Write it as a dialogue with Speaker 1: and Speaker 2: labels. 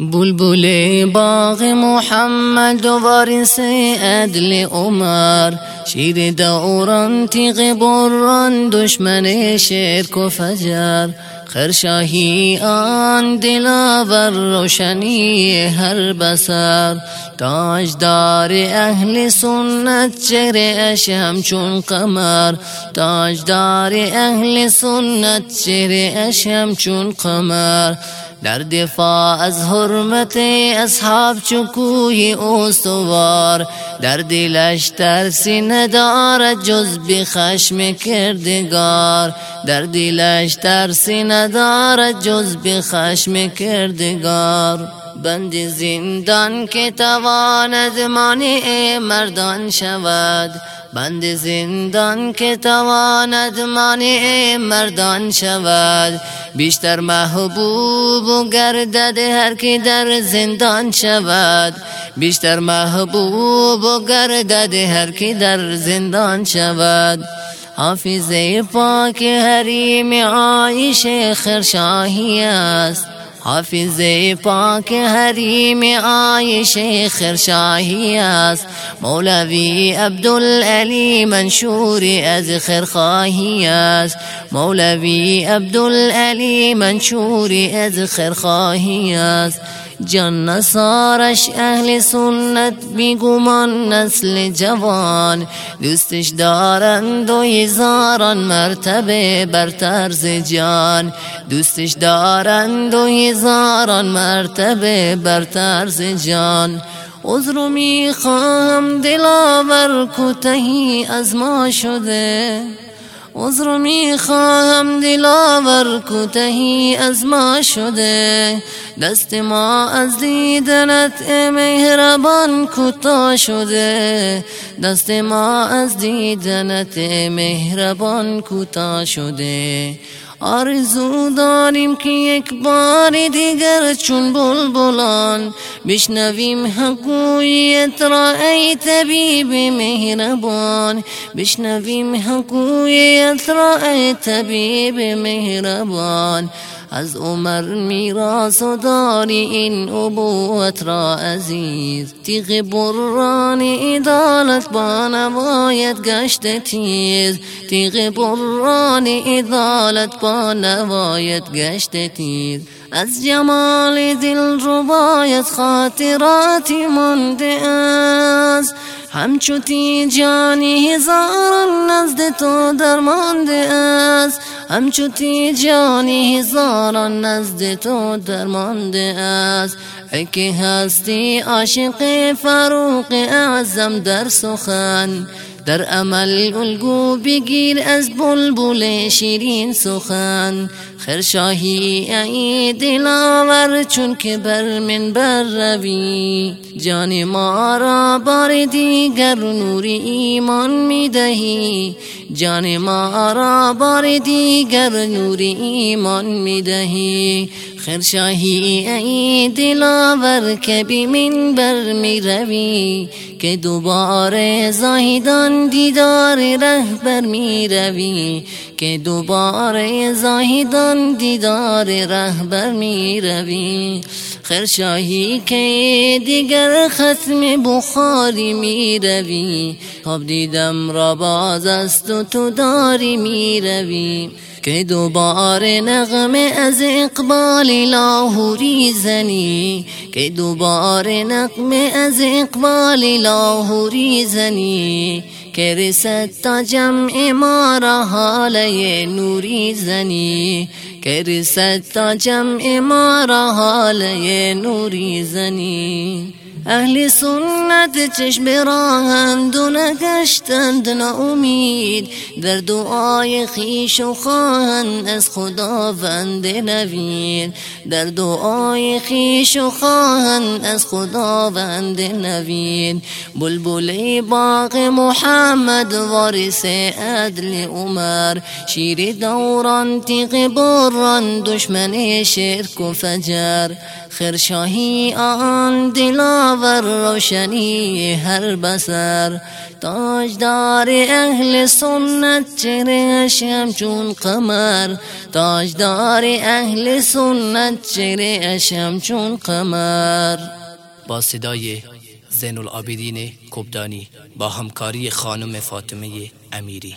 Speaker 1: بلبل باغ محمد و وارث عدل عمر. شیر دوران تیغ بران دشمن شرک و فجر. خرشاهی آن دلاور روشنی هر بسر تاجدار أهل سنت چهره اش همچون قمر. تاجدار أهل سنت چهره اش همچون قمر. در دفاع از حرمت اصحاب چکوی استوار در دلش ترسی ندارد جز به خشم کردگار. در دلش ترسی ندارد جز به خشم کردگار. بند زندان که تواند مانع مردان شود. بند زندان که تواند مانع مردان شود. بیشتر محبوب و گردد هر کی در زندان شود. بیشتر محبوب و گردد هر کی در زندان شود. حافظ پاک حریم عایش خرشاهی است. حافظ پاک حریم عایش خرشاهی است مولوی عبدالعلی منشور از خرخاهی است مولوی عبدالعلی منشور از خرخاهی است جان نصارش اهل سنت بیگمان نسل جوان. دوستش دارند و هزاران مرتبه بر طرز جان. دوستش دارند و هزاران مرتبه بر طرز جان. عذر می‌خواهم دلاور کتهی از ما شده. عذر می‌خواهم دلاور کوتهی از ما شده. دست ما از دیدنت مهربان کوتاه شده. دست ما از دیدنت مهربان کوتاه شده. آرزو داریم که یک بار دیگر چون بلبلان بشنویم حقویت را ای طبیب مهربان. بشنویم حقویت را ای طبیب مهربان. از عمر میراث و داری این ابوت را عزیز. تیغ بران ادالت با نوایت گشت تیز. تیغ بران ادالت با نوایت گشت تیز. از جمال دل ربایت خاطراتی مانده است. همچو جانی هزاران نزد تو درمانده است. همچو جانی هزاران نزد تو درمانده است. که هستی عاشق فاروق اعظم در سخن در عمل الگو بگیر از بلبل شیرین سخن. خرشاهی ای دلاور چون که بر من بر روی. جان ما را بار دیگر نور ایمان می‌دهی. جان ما را بار دیگر نور ایمان می‌دهی. خرشاهی ای دلاور که بی من بر می روی که دوباره زاهدان دیدار رهبر می روی که دوباره زاهدان دیدار رهبر می روی خرشاهی که دیگر ختم بخاری می روی خواب دیدم را باز است و تو داری می روی که دوباره نغمه از اقبال لاهوری زنی. که دوباره نغمه از اقبال لاهوری زنی. که رسد تا جمع ما را حاله نوری زنی. که رسد تا جمع ما را حاله نوری زنی. اهل سنت چشم راهند و نگشتند امید در دعای خیش و خواهند از خداوند نوید. در دعای خیش و خواهند از خداوند نوید. بلبل باغ محمد وارث عدل عمر. شیر دوران تیغ بران دشمن شرک و فجر. خرشاهی آن دلاور روشنی هر بسر تاجدار اهل سنت چهره چون قمر؟ تاجدار اهل سنت چهره چون قمر؟
Speaker 2: با صدای زین العابدین کبدانی با همکاری خانم فاطمه امیری.